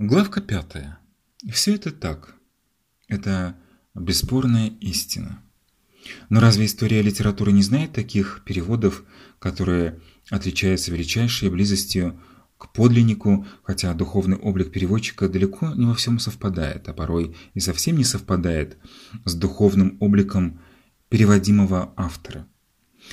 Главка пятая. Все это так. Это бесспорная истина. Но разве история литературы не знает таких переводов, которые отличаются величайшей близостью к подлиннику, хотя духовный облик переводчика далеко не во всем совпадает, а порой и совсем не совпадает с духовным обликом переводимого автора.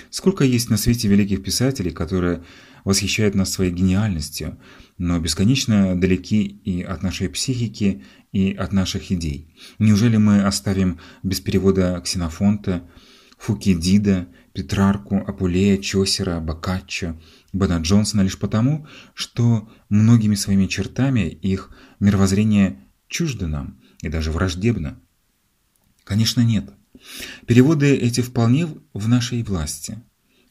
Сколько есть на свете великих писателей, которые восхищают нас своей гениальностью, но бесконечно далеки и от нашей психики, и от наших идей. Неужели мы оставим без перевода Ксенофонта, Фукидида, Петрарку, Апулея, Чосера, Боккаччо, Бена Джонсона лишь потому, что многими своими чертами их мировоззрение чуждо нам и даже враждебно? Конечно, нет. Переводы эти вполне в нашей власти.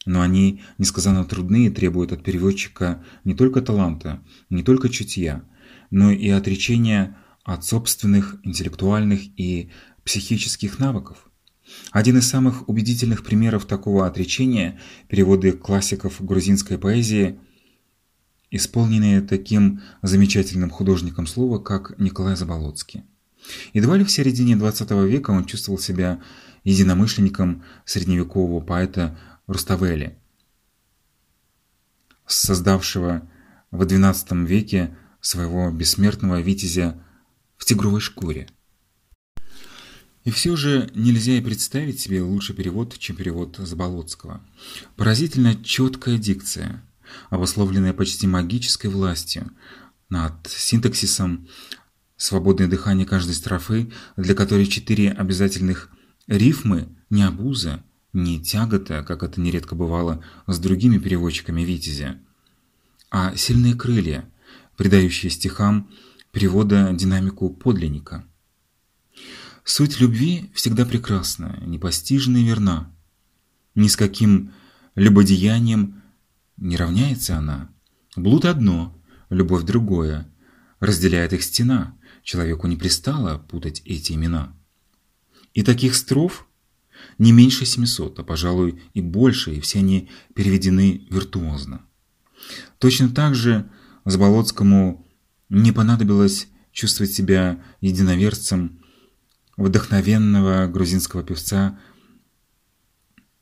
Но они несказанно трудны и требуют от переводчика не только таланта, не только чутья, но и отречения от собственных интеллектуальных и психических навыков. Один из самых убедительных примеров такого отречения – переводы классиков грузинской поэзии, исполненные таким замечательным художником слова, как Николай Заболоцкий. Едва ли в середине XX века он чувствовал себя единомышленником средневекового поэта Руставели, создавшего в XII веке своего бессмертного витязя в тигровой шкуре. И все же нельзя и представить себе лучший перевод, чем перевод Заболоцкого. Поразительно четкая дикция, обусловленная почти магической властью над синтаксисом, свободное дыхание каждой строфы, для которой четыре обязательных рифмы не обуза, не тягота, как это нередко бывало с другими переводчиками Витязя, а сильные крылья, придающие стихам перевода динамику подлинника. Суть любви всегда прекрасна, непостижна и верна. Ни с каким любодеянием не равняется она. Блуд одно, любовь другое. Разделяет их стена. Человеку не пристало путать эти имена. И таких строф не меньше 700, а, пожалуй, и больше, и все они переведены виртуозно. Точно так же Заболоцкому не понадобилось чувствовать себя единоверцем вдохновенного грузинского певца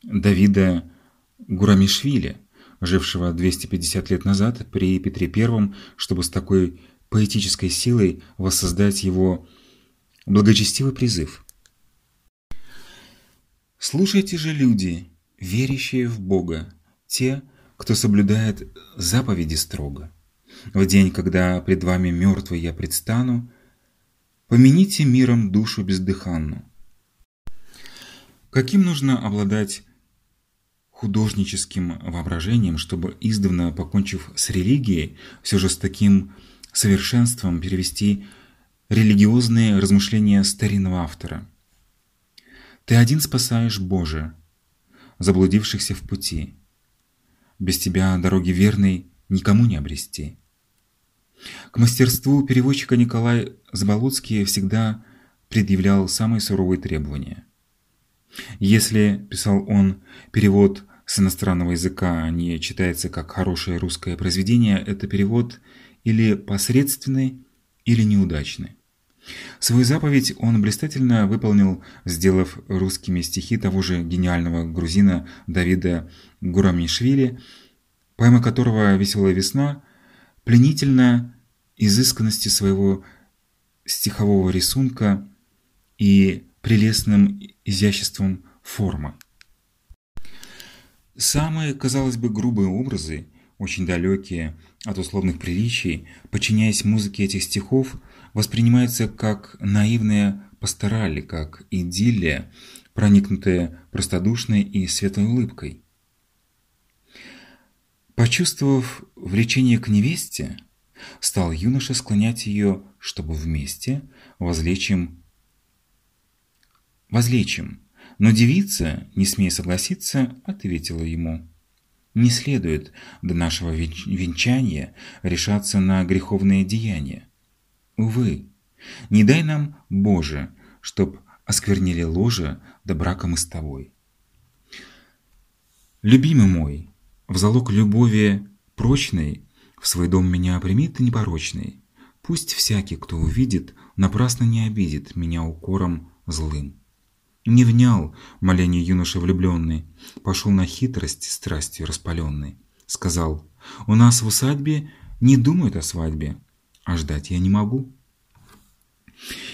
Давида Гурамишвили, жившего 250 лет назад при Петре I, чтобы с такой поэтической силой воссоздать его благочестивый призыв. Слушайте же, люди, верящие в Бога, те, кто соблюдает заповеди строго. В день, когда пред вами мертвый я предстану, Помяните миром душу бездыханную. Каким нужно обладать художническим воображением, чтобы издавна, покончив с религией, все же с таким совершенством перевести религиозные размышления старинного автора. Ты один спасаешь, Боже, заблудившихся в пути. Без тебя дороги верной никому не обрести. К мастерству переводчика Николай Заболоцкий всегда предъявлял самые суровые требования. Если, писал он, перевод с иностранного языка не читается как хорошее русское произведение, это перевод или посредственный, или неудачный. Свою заповедь он блистательно выполнил, сделав русскими стихи того же гениального грузина Давида Гурамишвили, поэма которого «Веселая весна» пленительно изысканности своего стихового рисунка и прелестным изяществом формы. Самые, казалось бы, грубые образы, очень далекие от условных приличий, подчиняясь музыке этих стихов, воспринимаются как наивная пастораль, как идиллия, проникнутая простодушной и светлой улыбкой. Почувствовав влечение к невесте, стал юноша склонять ее, чтобы вместе возлечим возлечим. Но девица, не смея согласиться, ответила ему. Не следует до нашего венчания решаться на греховные деяния. Увы, не дай нам, Боже, чтоб осквернили ложе до брака мы с тобой. Любимый мой, в залог любови прочной в свой дом меня прими ты непорочный. Пусть всякий, кто увидит, напрасно не обидит меня укором злым. Не внял молению юноши влюбленный, пошел на хитрость страстью распаленный. Сказал, у нас в усадьбе не думают о свадьбе, а ждать я не могу.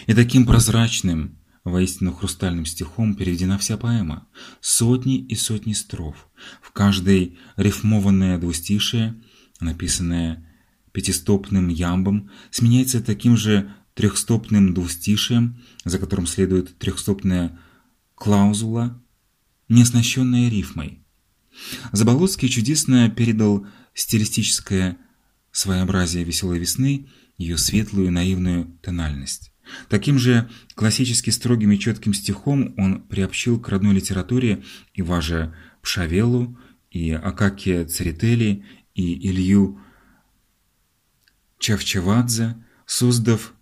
И таким прозрачным, воистину хрустальным стихом переведена вся поэма. Сотни и сотни строф. В каждой рифмованное двустишее, написанное пятистопным ямбом, сменяется таким же трехстопным двустишием, за которым следует трехстопная клаузула, не оснащенная рифмой. Заболоцкий чудесно передал стилистическое своеобразие «Веселой весны», ее светлую наивную тональность. Таким же классически строгим и четким стихом он приобщил к родной литературе и Важа Пшавелу, и Акакия Церетели, и Илью Чавчевадзе, создав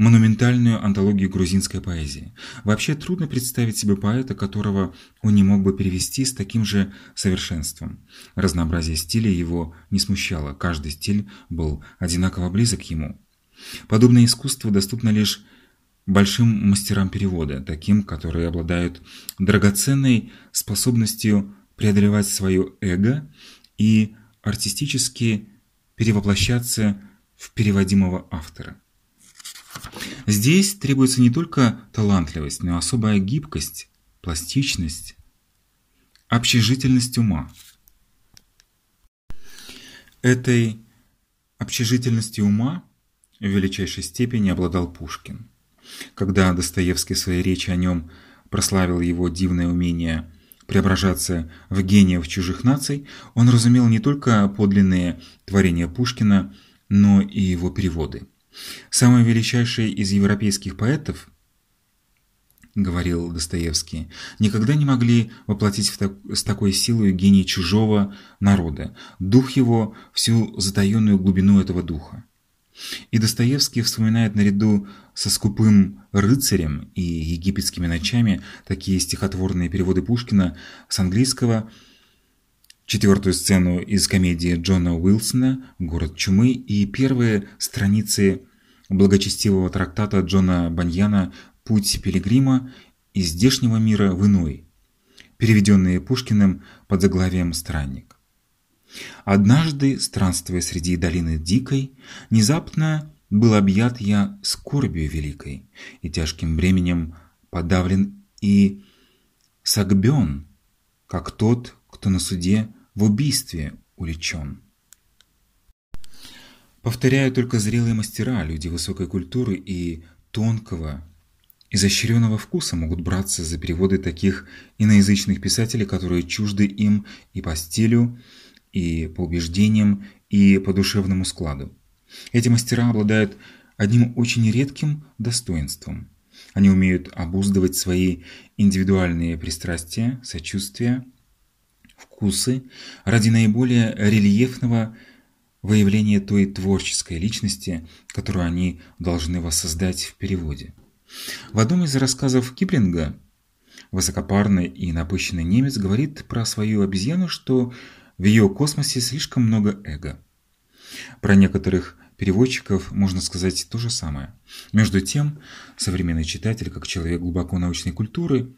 монументальную антологию грузинской поэзии. Вообще трудно представить себе поэта, которого он не мог бы перевести с таким же совершенством. Разнообразие стилей его не смущало, каждый стиль был одинаково близок ему. Подобное искусство доступно лишь большим мастерам перевода, таким, которые обладают драгоценной способностью преодолевать свое эго и артистически перевоплощаться в переводимого автора. Здесь требуется не только талантливость, но и особая гибкость, пластичность, общежительность ума. Этой общежительностью ума в величайшей степени обладал Пушкин. Когда Достоевский в своей речи о нем прославил его дивное умение преображаться в гениев чужих наций, он разумел не только подлинные творения Пушкина, но и его переводы. Самые величайшие из европейских поэтов, говорил Достоевский, никогда не могли воплотить так, с такой силой гений чужого народа, дух его, всю затаенную глубину этого духа. И Достоевский вспоминает наряду со «Скупым рыцарем» и «Египетскими ночами» такие стихотворные переводы Пушкина с английского – четвертую сцену из комедии Джона Уилсона «Город чумы» и первые страницы благочестивого трактата Джона Баньяна «Путь пилигрима из здешнего мира в иной», переведенные Пушкиным под заглавием «Странник». Однажды, странствуя среди долины дикой, внезапно был объят я скорбью великой, и тяжким бременем подавлен и согбен, как тот, кто на суде в убийстве уличен. Повторяю, только зрелые мастера, люди высокой культуры и тонкого, изощренного вкуса могут браться за переводы таких иноязычных писателей, которые чужды им и по стилю, и по убеждениям, и по душевному складу. Эти мастера обладают одним очень редким достоинством. Они умеют обуздывать свои индивидуальные пристрастия, сочувствия, вкусы ради наиболее рельефного выявления той творческой личности, которую они должны воссоздать в переводе. В одном из рассказов Киплинга высокопарный и напыщенный немец говорит про свою обезьяну, что в ее космосе слишком много эго. Про некоторых переводчиков можно сказать то же самое. Между тем, современный читатель, как человек глубоко научной культуры,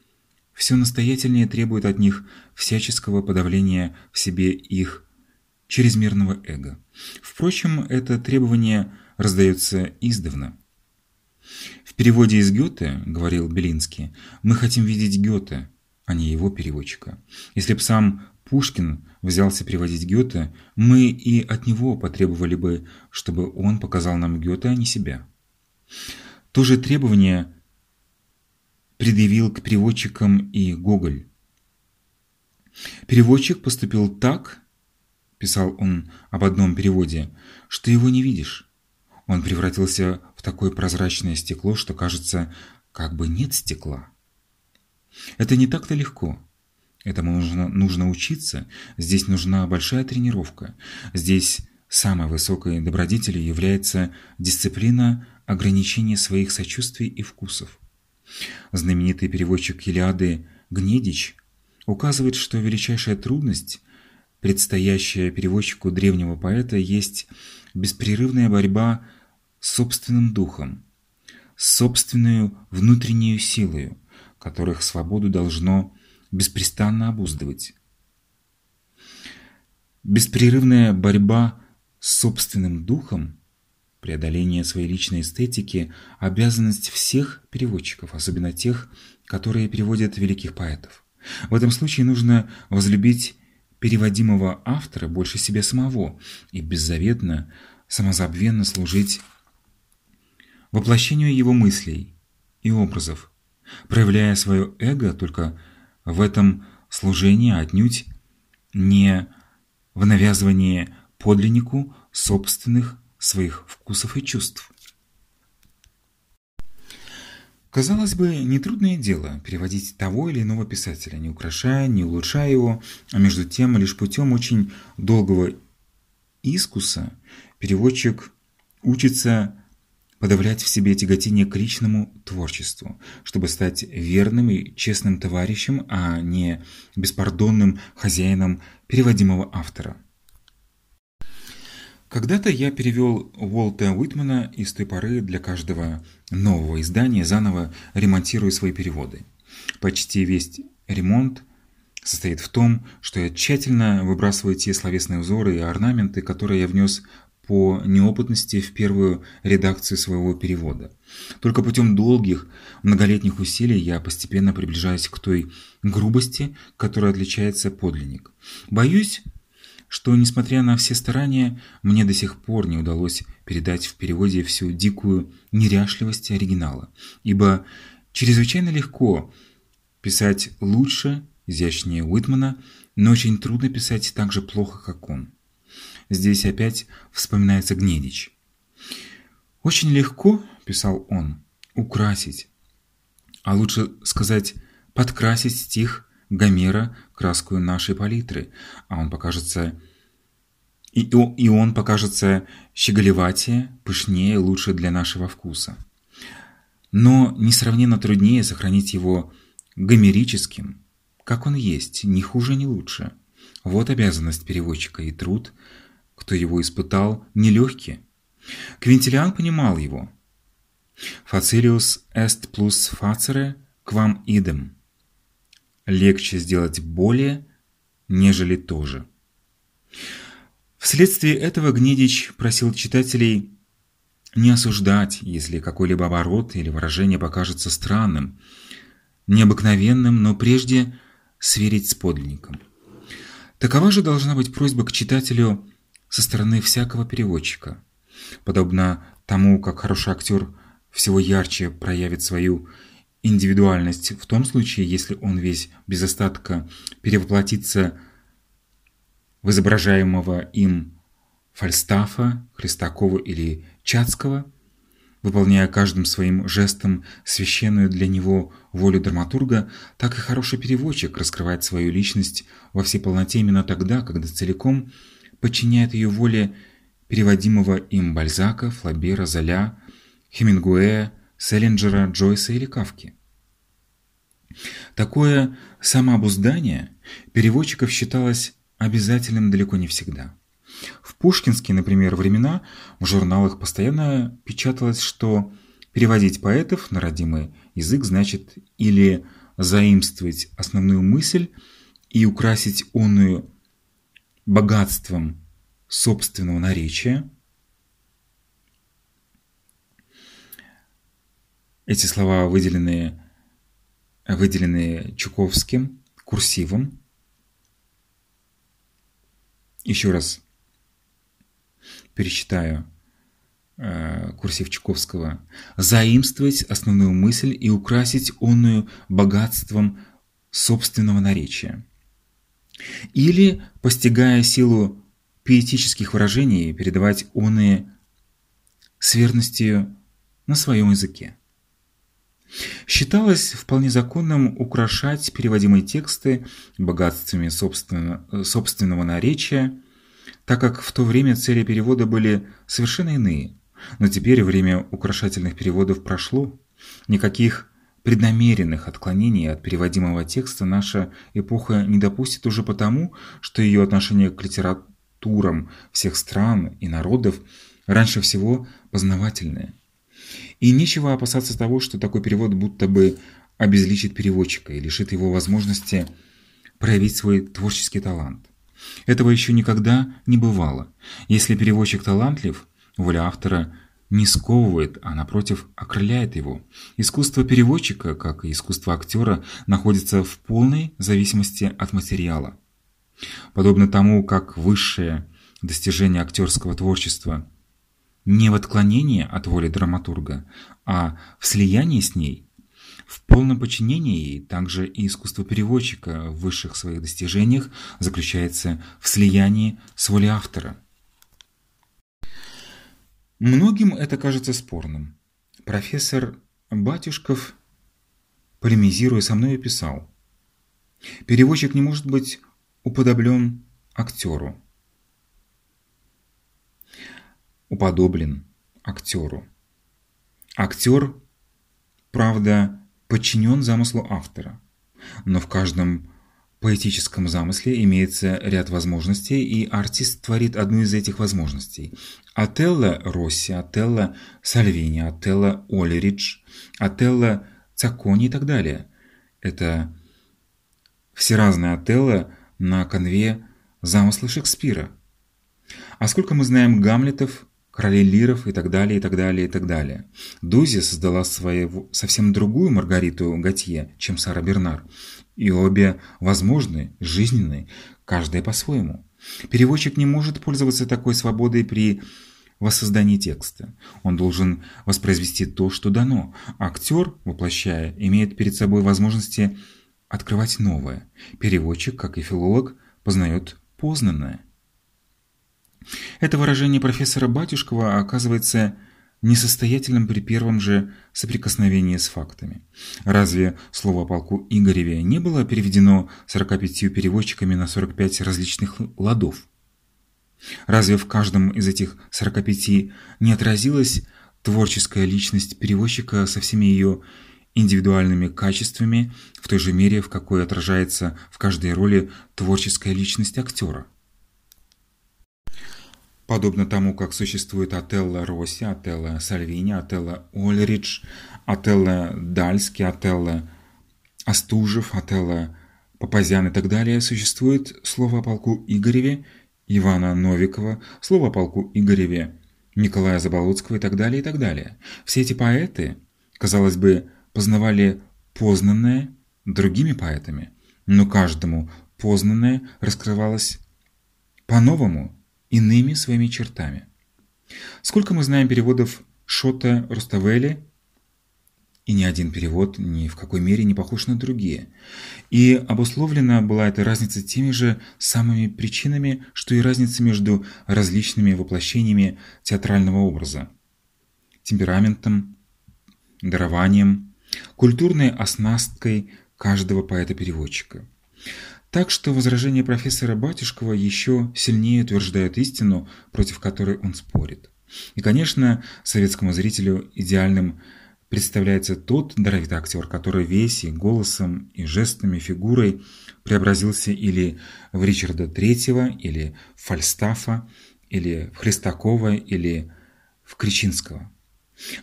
все настоятельнее требует от них всяческого подавления в себе их чрезмерного эго. Впрочем, это требование раздается издавна. В переводе из Гёте, говорил Белинский, мы хотим видеть Гёте, а не его переводчика. Если б сам Пушкин взялся переводить Гёте, мы и от него потребовали бы, чтобы он показал нам Гёте, а не себя. То же требование предъявил к переводчикам и Гоголь. Переводчик поступил так, писал он об одном переводе, что его не видишь. Он превратился в такое прозрачное стекло, что кажется, как бы нет стекла. Это не так-то легко. Этому нужно, нужно учиться, здесь нужна большая тренировка. Здесь самой высокой добродетелью является дисциплина ограничения своих сочувствий и вкусов. Знаменитый переводчик Илиады Гнедич указывает, что величайшая трудность, предстоящая переводчику древнего поэта, есть беспрерывная борьба собственным духом, собственную внутреннюю силою, которых свободу должно беспрестанно обуздывать. Беспрерывная борьба с собственным духом, преодоление своей личной эстетики – обязанность всех переводчиков, особенно тех, которые переводят великих поэтов. В этом случае нужно возлюбить переводимого автора больше себя самого и беззаветно, самозабвенно служить воплощению его мыслей и образов, проявляя свое эго только в этом служении отнюдь не в навязывании подлиннику собственных своих вкусов и чувств. Казалось бы, нетрудное дело переводить того или иного писателя, не украшая, не улучшая его, а между тем лишь путем очень долгого искуса переводчик учится подавлять в себе тяготение к личному творчеству, чтобы стать верным и честным товарищем, а не беспардонным хозяином переводимого автора. Когда-то я перевел Уолта Уитмана и с той поры для каждого нового издания заново ремонтирую свои переводы. Почти весь ремонт состоит в том, что я тщательно выбрасываю те словесные узоры и орнаменты, которые я внес по неопытности в первую редакцию своего перевода. Только путем долгих, многолетних усилий я постепенно приближаюсь к той грубости, которой отличается подлинник. Боюсь, что, несмотря на все старания, мне до сих пор не удалось передать в переводе всю дикую неряшливость оригинала, ибо чрезвычайно легко писать лучше, изящнее Уитмана, но очень трудно писать так же плохо, как он. Здесь опять вспоминается Гнедич. «Очень легко, — писал он, — украсить, а лучше сказать, подкрасить стих Гомера краску нашей палитры, а он покажется и, и он покажется щеголеватее, пышнее, лучше для нашего вкуса. Но несравненно труднее сохранить его гомерическим, как он есть, ни хуже, ни лучше. Вот обязанность переводчика и труд, кто его испытал, нелегкий. Квинтилиан понимал его. «Фацилиус est plus facere quam idem» легче сделать более, нежели тоже. Вследствие этого Гнедич просил читателей не осуждать, если какой-либо оборот или выражение покажется странным, необыкновенным, но прежде сверить с подлинником. Такова же должна быть просьба к читателю со стороны всякого переводчика. Подобно тому, как хороший актер всего ярче проявит свою индивидуальность в том случае, если он весь без остатка перевоплотится в изображаемого им Фальстафа, Христакова или Чацкого, выполняя каждым своим жестом священную для него волю драматурга, так и хороший переводчик раскрывает свою личность во всей полноте именно тогда, когда целиком подчиняет ее воле переводимого им Бальзака, Флабера, Золя, Хемингуэя, Селлинджера, Джойса или Кавки. Такое самообуздание переводчиков считалось обязательным далеко не всегда. В пушкинские, например, времена в журналах постоянно печаталось, что переводить поэтов на родимый язык значит или заимствовать основную мысль и украсить онную богатством собственного наречия, Эти слова, выделенные, выделенные Чуковским курсивом. Еще раз перечитаю э, курсив Чуковского. «Заимствовать основную мысль и украсить онную богатством собственного наречия». Или, постигая силу поэтических выражений, передавать оные с верностью на своем языке. Считалось вполне законным украшать переводимые тексты богатствами собственно, собственного наречия, так как в то время цели перевода были совершенно иные. Но теперь время украшательных переводов прошло. Никаких преднамеренных отклонений от переводимого текста наша эпоха не допустит уже потому, что ее отношение к литературам всех стран и народов раньше всего познавательное. И нечего опасаться того, что такой перевод будто бы обезличит переводчика и лишит его возможности проявить свой творческий талант. Этого еще никогда не бывало. Если переводчик талантлив, воля автора не сковывает, а напротив окрыляет его. Искусство переводчика, как и искусство актера, находится в полной зависимости от материала. Подобно тому, как высшее достижение актерского творчества не в отклонении от воли драматурга, а в слиянии с ней, в полном подчинении ей, также и искусство переводчика в высших своих достижениях заключается в слиянии с волей автора. Многим это кажется спорным. Профессор Батюшков, полемизируя со мной, писал, «Переводчик не может быть уподоблен актеру, уподоблен актеру. Актер, правда, подчинен замыслу автора, но в каждом поэтическом замысле имеется ряд возможностей, и артист творит одну из этих возможностей. Отелло Росси, Отелло Сальвини, Отелло Олеридж, Отелло Цакони и так далее. Это все разные Отелло на конве замысла Шекспира. А сколько мы знаем Гамлетов, королей лиров и так далее, и так далее, и так далее. Дузи создала свою, совсем другую Маргариту Готье, чем Сара Бернар. И обе возможны, жизненны, каждая по-своему. Переводчик не может пользоваться такой свободой при воссоздании текста. Он должен воспроизвести то, что дано. Актер, воплощая, имеет перед собой возможности открывать новое. Переводчик, как и филолог, познает познанное. Это выражение профессора Батюшкова оказывается несостоятельным при первом же соприкосновении с фактами. Разве слово о полку Игореве не было переведено 45 переводчиками на 45 различных ладов? Разве в каждом из этих 45 не отразилась творческая личность переводчика со всеми ее индивидуальными качествами в той же мере, в какой отражается в каждой роли творческая личность актера? Подобно тому, как существует Отелло Росси, Отелло Сальвини, Отелло Ольридж, Отелло Дальский, Отелло Остужев, Отелло Папазян и так далее, существует слово о полку Игореве Ивана Новикова, слово о полку Игореве Николая Заболоцкого и так далее, и так далее. Все эти поэты, казалось бы, познавали познанное другими поэтами, но каждому познанное раскрывалось по-новому, иными своими чертами. Сколько мы знаем переводов Шота Руставели, и ни один перевод ни в какой мере не похож на другие. И обусловлена была эта разница теми же самыми причинами, что и разница между различными воплощениями театрального образа. Темпераментом, дарованием, культурной оснасткой каждого поэта-переводчика. Так что возражения профессора Батюшкова еще сильнее утверждают истину, против которой он спорит. И, конечно, советскому зрителю идеальным представляется тот даровитый актер, который весь и голосом, и жестами, фигурой преобразился или в Ричарда Третьего, или в Фальстафа, или в Христакова, или в Кричинского.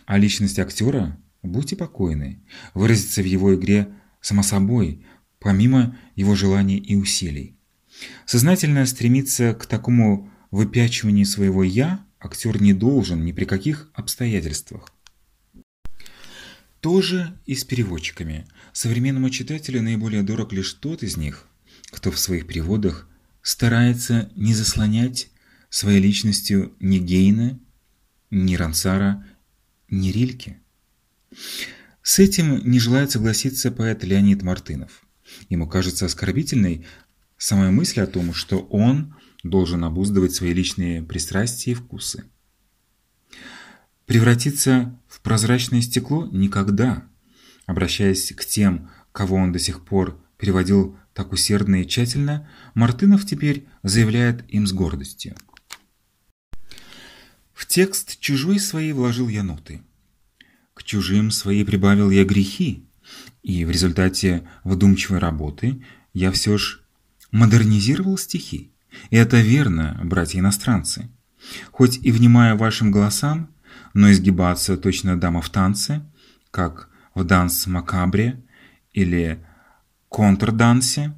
А личность актера, будьте покойны, выразится в его игре само собой, помимо его желаний и усилий. Сознательно стремиться к такому выпячиванию своего «я» актер не должен ни при каких обстоятельствах. Тоже и с переводчиками. Современному читателю наиболее дорог лишь тот из них, кто в своих переводах старается не заслонять своей личностью ни Гейна, ни Рансара, ни Рильке. С этим не желает согласиться поэт Леонид Мартынов. Ему кажется оскорбительной самая мысль о том, что он должен обуздывать свои личные пристрастия и вкусы. Превратиться в прозрачное стекло никогда. Обращаясь к тем, кого он до сих пор переводил так усердно и тщательно, Мартынов теперь заявляет им с гордостью. В текст чужой своей вложил я ноты. К чужим своей прибавил я грехи. И в результате вдумчивой работы я все ж модернизировал стихи. И это верно, братья иностранцы. Хоть и внимая вашим голосам, но изгибаться точно дама в танце, как в данс макабре или контрдансе,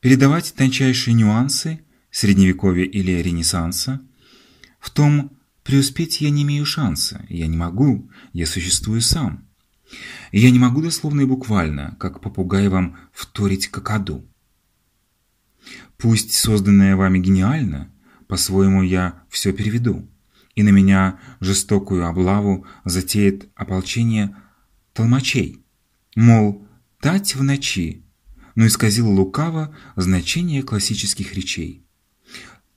передавать тончайшие нюансы средневековья или ренессанса, в том преуспеть я не имею шанса, я не могу, я существую сам. Я не могу дословно и буквально, как попугай вам вторить какаду. Пусть созданное вами гениально, по-своему я все переведу, и на меня жестокую облаву затеет ополчение толмачей, мол, тать в ночи, но исказило лукаво значение классических речей.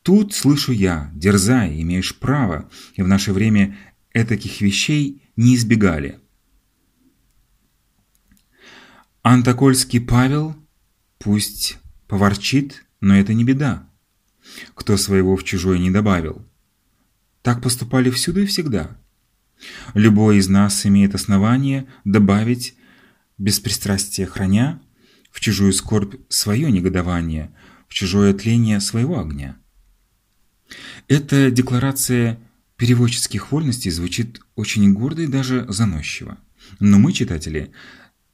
Тут слышу я, дерзай, имеешь право, и в наше время этаких вещей не избегали. Антокольский Павел пусть поворчит, но это не беда. Кто своего в чужой не добавил. Так поступали всюду и всегда. Любой из нас имеет основание добавить, беспристрастие храня, в чужую скорбь свое негодование, в чужое тление своего огня. Эта декларация переводческих вольностей звучит очень гордо и даже заносчиво. Но мы, читатели,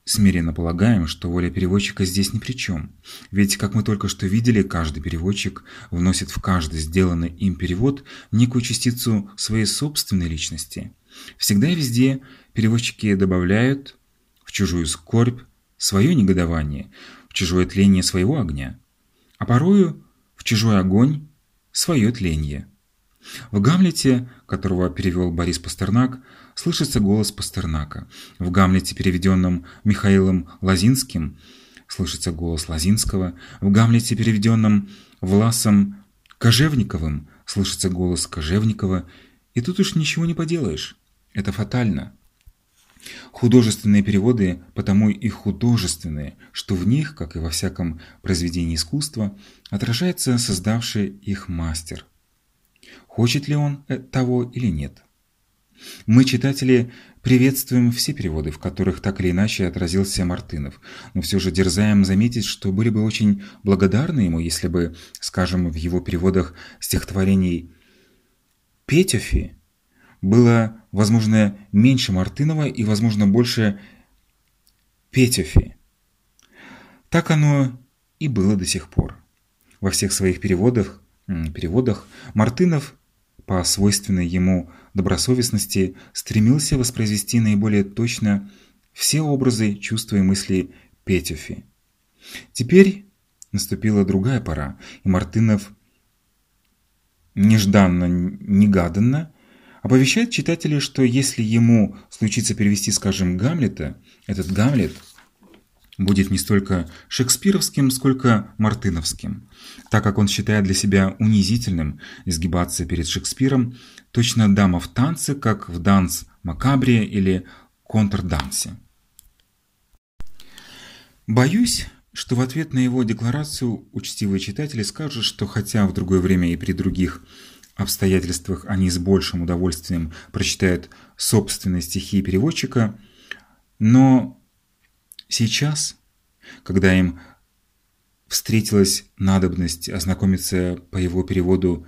Смиренно полагаем, что воля переводчика здесь ни при чем. Ведь, как мы только что видели, каждый переводчик вносит в каждый сделанный им перевод некую частицу своей собственной личности. Всегда и везде переводчики добавляют в чужую скорбь свое негодование, в чужое тление своего огня, а порою в чужой огонь свое тление. В Гамлете, которого перевел Борис Пастернак, слышится голос Пастернака. В Гамлете, переведенном Михаилом Лазинским, слышится голос Лазинского. В Гамлете, переведенном Власом Кожевниковым, слышится голос Кожевникова. И тут уж ничего не поделаешь. Это фатально. Художественные переводы потому и художественные, что в них, как и во всяком произведении искусства, отражается создавший их мастер – хочет ли он э, того или нет. Мы, читатели, приветствуем все переводы, в которых так или иначе отразился Мартынов, но все же дерзаем заметить, что были бы очень благодарны ему, если бы, скажем, в его переводах стихотворений Петёфи было, возможно, меньше Мартынова и, возможно, больше Петёфи. Так оно и было до сих пор. Во всех своих переводах переводах Мартынов по свойственной ему добросовестности стремился воспроизвести наиболее точно все образы, чувства и мысли Петюфи. Теперь наступила другая пора, и Мартынов нежданно-негаданно оповещает читателей, что если ему случится перевести, скажем, Гамлета, этот Гамлет – будет не столько шекспировским, сколько мартыновским, так как он считает для себя унизительным изгибаться перед Шекспиром, точно дама в танце, как в данс макабре или контрдансе. Боюсь, что в ответ на его декларацию учтивые читатели скажут, что хотя в другое время и при других обстоятельствах они с большим удовольствием прочитают собственные стихи переводчика, но Сейчас, когда им встретилась надобность ознакомиться по его переводу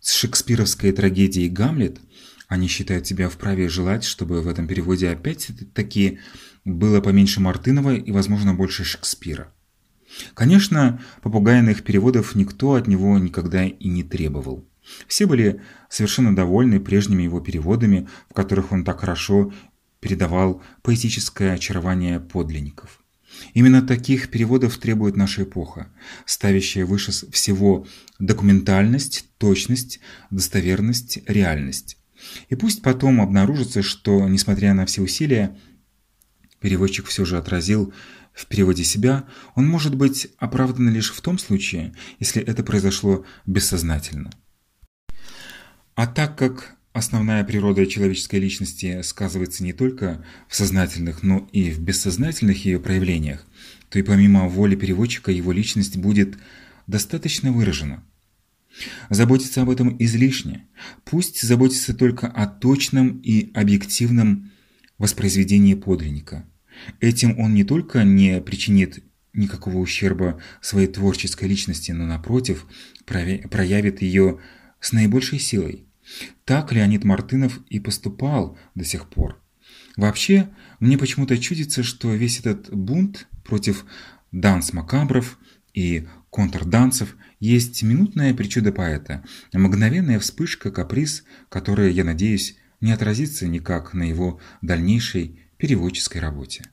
с шекспировской трагедией «Гамлет», они считают себя вправе желать, чтобы в этом переводе опять-таки было поменьше Мартынова и, возможно, больше Шекспира. Конечно, попугайных переводов никто от него никогда и не требовал. Все были совершенно довольны прежними его переводами, в которых он так хорошо передавал поэтическое очарование подлинников. Именно таких переводов требует наша эпоха, ставящая выше всего документальность, точность, достоверность, реальность. И пусть потом обнаружится, что, несмотря на все усилия, переводчик все же отразил в переводе себя, он может быть оправдан лишь в том случае, если это произошло бессознательно. А так как Основная природа человеческой личности сказывается не только в сознательных, но и в бессознательных ее проявлениях, то и помимо воли переводчика его личность будет достаточно выражена. Заботиться об этом излишне. Пусть заботится только о точном и объективном воспроизведении подлинника. Этим он не только не причинит никакого ущерба своей творческой личности, но напротив, проявит ее с наибольшей силой. Так Леонид Мартынов и поступал до сих пор. Вообще, мне почему-то чудится, что весь этот бунт против данс-макабров и контрданцев есть минутная причуда поэта, мгновенная вспышка, каприз, которая, я надеюсь, не отразится никак на его дальнейшей переводческой работе.